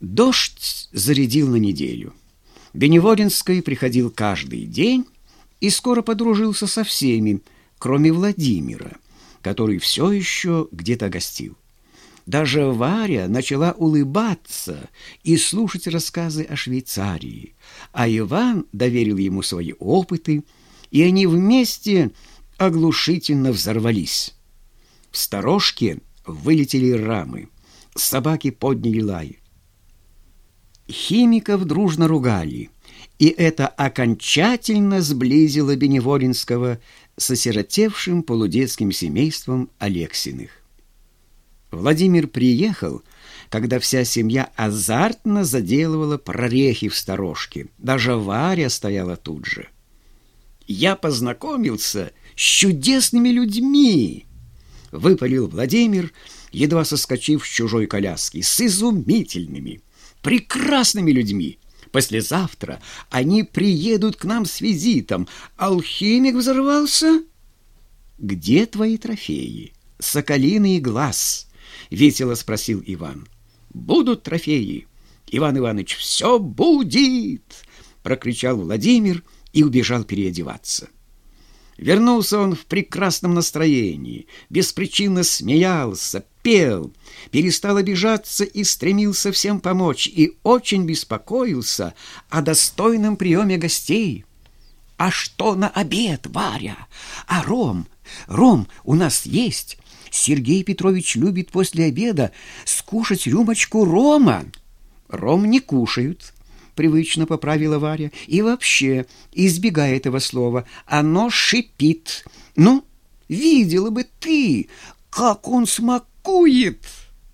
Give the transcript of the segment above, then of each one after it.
Дождь зарядил на неделю. Беневодинский приходил каждый день и скоро подружился со всеми, кроме Владимира, который все еще где-то гостил. Даже Варя начала улыбаться и слушать рассказы о Швейцарии, а Иван доверил ему свои опыты, и они вместе оглушительно взорвались. В сторожке вылетели рамы, собаки подняли лай. Химиков дружно ругали, и это окончательно сблизило Беневолинского с осиротевшим полудетским семейством Алексиных. Владимир приехал, когда вся семья азартно заделывала прорехи в сторожке. Даже Варя стояла тут же. «Я познакомился с чудесными людьми!» — выпалил Владимир, едва соскочив с чужой коляски, с изумительными, прекрасными людьми. Послезавтра они приедут к нам с визитом. Алхимик взорвался? Где твои трофеи? Соколиный глаз, весело спросил Иван. Будут трофеи. Иван Иванович, все будет, прокричал Владимир и убежал переодеваться. Вернулся он в прекрасном настроении, беспричинно смеялся, пел, перестал обижаться и стремился всем помочь, и очень беспокоился о достойном приеме гостей. «А что на обед, Варя? А ром? Ром у нас есть. Сергей Петрович любит после обеда скушать рюмочку рома». «Ром не кушают», привычно поправила Варя. И вообще, избегая этого слова, оно шипит. Ну, видела бы ты, как он смакует!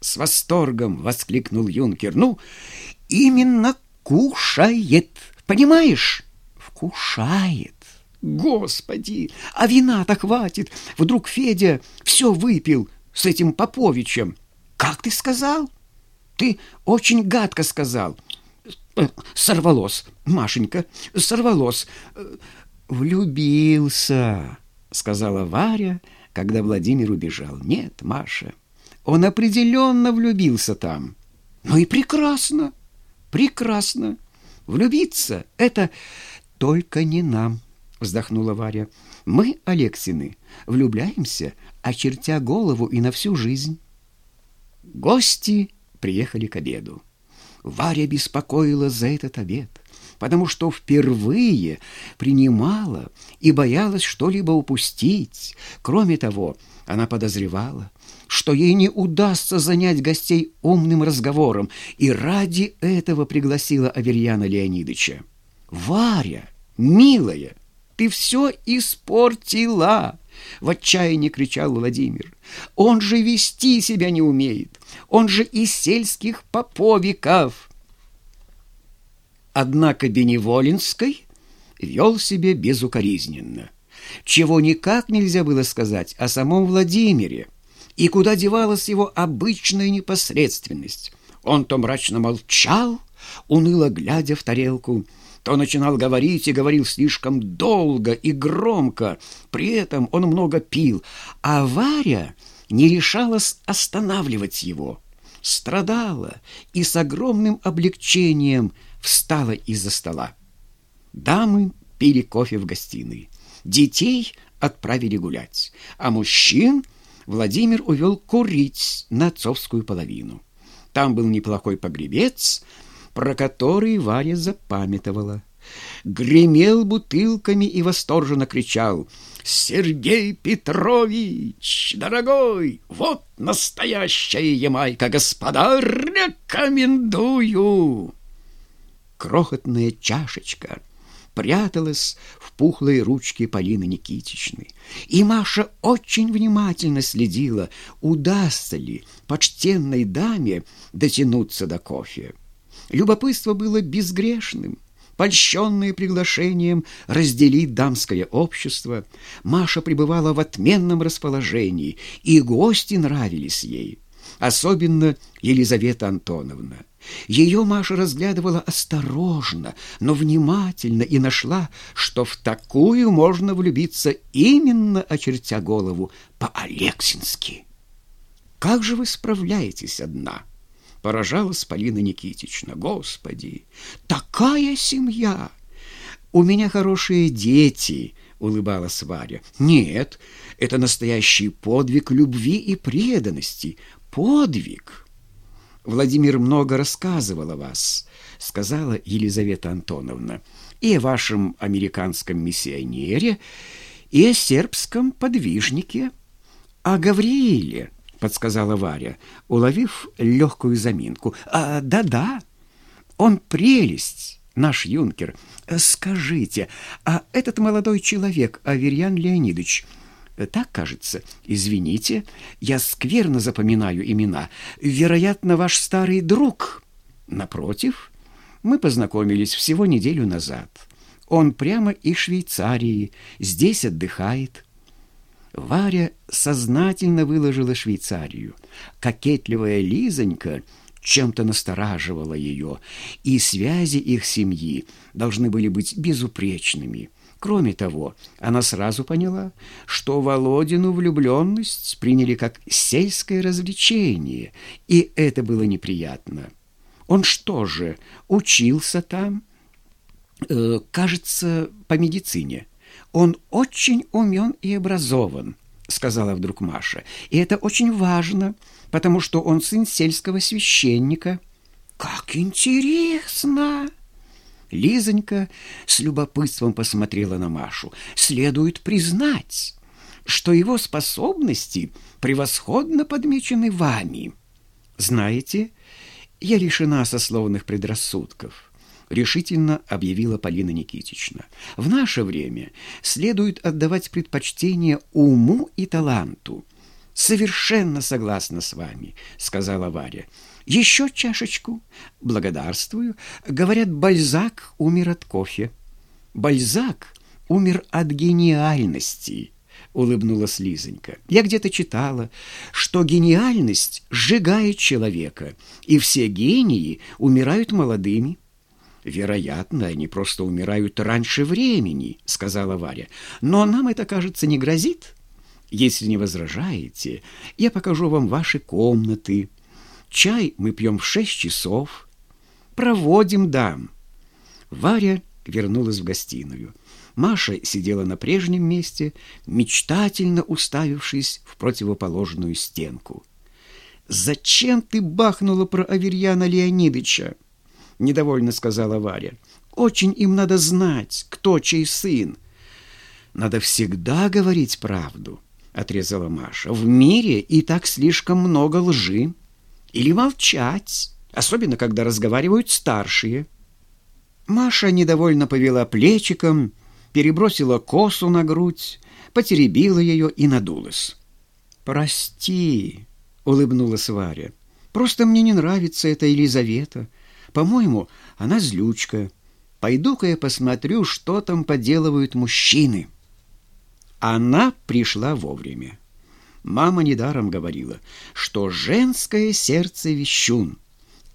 С восторгом воскликнул юнкер. Ну, именно кушает, понимаешь? Вкушает. Господи, а вина-то хватит. Вдруг Федя все выпил с этим Поповичем. Как ты сказал? Ты очень гадко сказал. Сорвалось, Машенька, сорвалось. Влюбился, сказала Варя, когда Владимир убежал. Нет, Маша, он определенно влюбился там. Ну и прекрасно, прекрасно. Влюбиться — это только не нам, вздохнула Варя. Мы, Алексины, влюбляемся, очертя голову и на всю жизнь. Гости приехали к обеду. Варя беспокоила за этот обед, потому что впервые принимала и боялась что-либо упустить. Кроме того, она подозревала, что ей не удастся занять гостей умным разговором, и ради этого пригласила Аверьяна Леонидовича. «Варя, милая, ты все испортила!» В отчаянии кричал Владимир. «Он же вести себя не умеет! Он же из сельских поповиков!» Однако Беневолинской вел себя безукоризненно, чего никак нельзя было сказать о самом Владимире, и куда девалась его обычная непосредственность. Он то мрачно молчал, уныло глядя в тарелку, то начинал говорить и говорил слишком долго и громко. При этом он много пил, а Варя не решалась останавливать его. Страдала и с огромным облегчением встала из-за стола. Дамы пили кофе в гостиной. Детей отправили гулять, а мужчин Владимир увел курить на отцовскую половину. Там был неплохой погребец, про который Варя запамятовала. Гремел бутылками и восторженно кричал «Сергей Петрович, дорогой, вот настоящая Ямайка, господа, рекомендую!» Крохотная чашечка пряталась в пухлой ручке Полины Никитичны, и Маша очень внимательно следила, удастся ли почтенной даме дотянуться до кофе. Любопытство было безгрешным. Польщенная приглашением разделить дамское общество, Маша пребывала в отменном расположении, и гости нравились ей, особенно Елизавета Антоновна. Ее Маша разглядывала осторожно, но внимательно и нашла, что в такую можно влюбиться именно очертя голову по-алексински. «Как же вы справляетесь одна?» Поражалась Полина Никитична. Господи, такая семья! У меня хорошие дети, улыбалась Варя. Нет, это настоящий подвиг любви и преданности. Подвиг. Владимир много рассказывал о вас, сказала Елизавета Антоновна, и о вашем американском миссионере, и о сербском подвижнике, о Гаврииле, подсказала Варя, уловив легкую заминку. «А, да-да, он прелесть, наш юнкер. Скажите, а этот молодой человек, Аверьян Леонидович, так кажется. Извините, я скверно запоминаю имена. Вероятно, ваш старый друг. Напротив, мы познакомились всего неделю назад. Он прямо из Швейцарии, здесь отдыхает. Варя сознательно выложила Швейцарию. Кокетливая Лизонька чем-то настораживала ее, и связи их семьи должны были быть безупречными. Кроме того, она сразу поняла, что Володину влюбленность приняли как сельское развлечение, и это было неприятно. Он что же, учился там? Э, кажется, по медицине. Он очень умен и образован, сказала вдруг Маша. И это очень важно, потому что он сын сельского священника. Как интересно! Лизонька с любопытством посмотрела на Машу. Следует признать, что его способности превосходно подмечены вами. Знаете, я лишена сословных предрассудков решительно объявила Полина Никитична. В наше время следует отдавать предпочтение уму и таланту. Совершенно согласна с вами, сказала Варя. Еще чашечку? Благодарствую. Говорят, Бальзак умер от кофе. Бальзак умер от гениальности, улыбнулась Лизонька. Я где-то читала, что гениальность сжигает человека, и все гении умирают молодыми. «Вероятно, они просто умирают раньше времени», — сказала Варя. «Но нам это, кажется, не грозит. Если не возражаете, я покажу вам ваши комнаты. Чай мы пьем в шесть часов. Проводим дам». Варя вернулась в гостиную. Маша сидела на прежнем месте, мечтательно уставившись в противоположную стенку. «Зачем ты бахнула про Аверьяна Леонидовича?» — недовольно сказала Варя. «Очень им надо знать, кто чей сын». «Надо всегда говорить правду», — отрезала Маша. «В мире и так слишком много лжи. Или молчать, особенно когда разговаривают старшие». Маша недовольно повела плечиком, перебросила косу на грудь, потеребила ее и надулась. «Прости», — улыбнулась Варя. «Просто мне не нравится эта Елизавета». По-моему, она злючка. Пойду-ка я посмотрю, что там поделывают мужчины. Она пришла вовремя. Мама недаром говорила, что женское сердце вещун.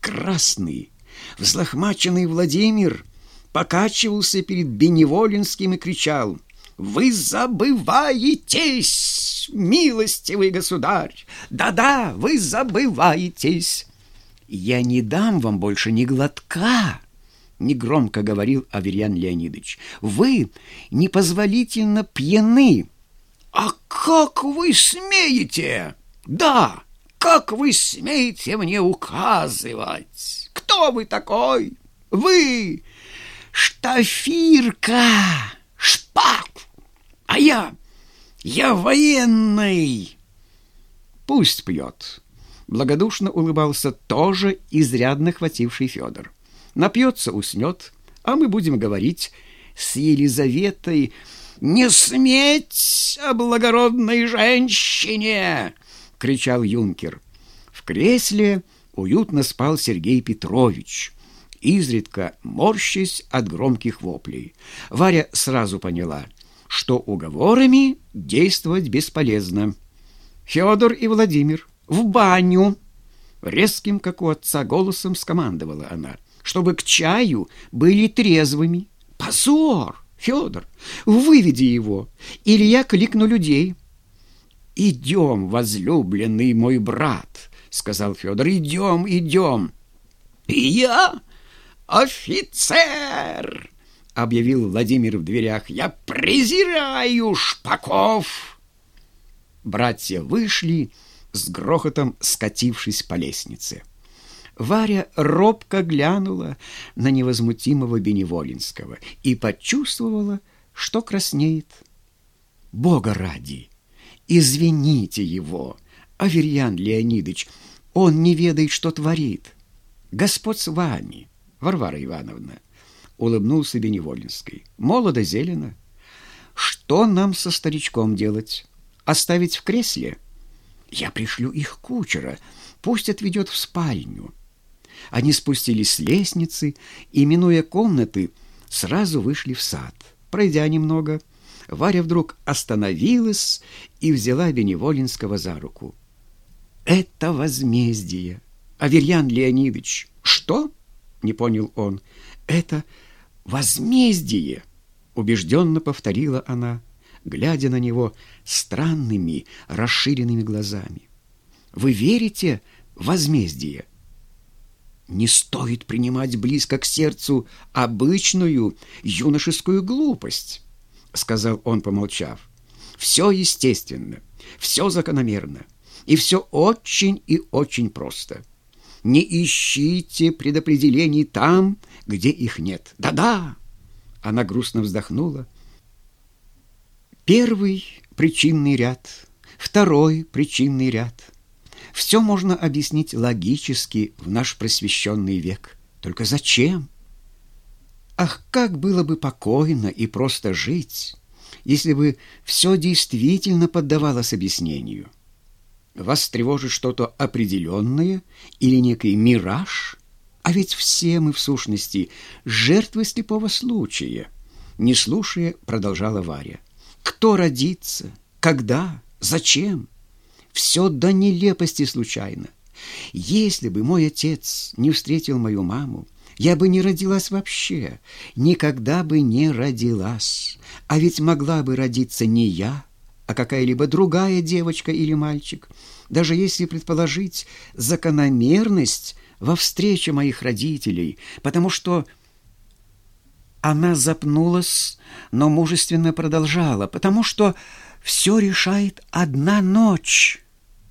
Красный, взлохмаченный Владимир покачивался перед Беневолинским и кричал «Вы забываетесь, милостивый государь! Да-да, вы забываетесь!» «Я не дам вам больше ни глотка!» — негромко говорил Аверьян Леонидович. «Вы непозволительно пьяны!» «А как вы смеете?» «Да, как вы смеете мне указывать? Кто вы такой? Вы штафирка, шпак, а я, я военный!» «Пусть пьет!» Благодушно улыбался тоже изрядно хвативший Федор. Напьется, уснет, а мы будем говорить с Елизаветой. «Не сметь о благородной женщине!» — кричал юнкер. В кресле уютно спал Сергей Петрович, изредка морщась от громких воплей. Варя сразу поняла, что уговорами действовать бесполезно. Федор и Владимир в баню!» Резким, как у отца, голосом скомандовала она, чтобы к чаю были трезвыми. «Позор! Федор, выведи его, или я кликну людей!» «Идем, возлюбленный мой брат!» —— сказал Федор. «Идем, идем!» «Я офицер!» — объявил Владимир в дверях. «Я презираю шпаков!» Братья вышли, с грохотом скатившись по лестнице. Варя робко глянула на невозмутимого Беневолинского и почувствовала, что краснеет. «Бога ради! Извините его, Аверьян Леонидович, он не ведает, что творит. Господь с вами, Варвара Ивановна!» Улыбнулся Беневолинский. «Молодо зелено. Что нам со старичком делать? Оставить в кресле?» «Я пришлю их кучера, пусть отведет в спальню». Они спустились с лестницы и, минуя комнаты, сразу вышли в сад. Пройдя немного, Варя вдруг остановилась и взяла Беневолинского за руку. «Это возмездие! Аверьян Леонидович!» «Что?» — не понял он. «Это возмездие!» — убежденно повторила она, глядя на него странными, расширенными глазами. «Вы верите в возмездие?» не стоит принимать близко к сердцу обычную юношескую глупость, сказал он, помолчав. Все естественно, все закономерно, и все очень и очень просто. Не ищите предопределений там, где их нет. Да-да, она грустно вздохнула. Первый причинный ряд, второй причинный ряд — все можно объяснить логически в наш просвещенный век. Только зачем? Ах, как было бы покойно и просто жить, если бы все действительно поддавалось объяснению. Вас тревожит что-то определенное или некий мираж? А ведь все мы, в сущности, жертвы слепого случая. Не слушая, продолжала Варя. Кто родится? Когда? Зачем? Все до нелепости случайно. Если бы мой отец не встретил мою маму, я бы не родилась вообще, никогда бы не родилась. А ведь могла бы родиться не я, а какая-либо другая девочка или мальчик. Даже если предположить закономерность во встрече моих родителей, потому что она запнулась, но мужественно продолжала, потому что все решает одна ночь».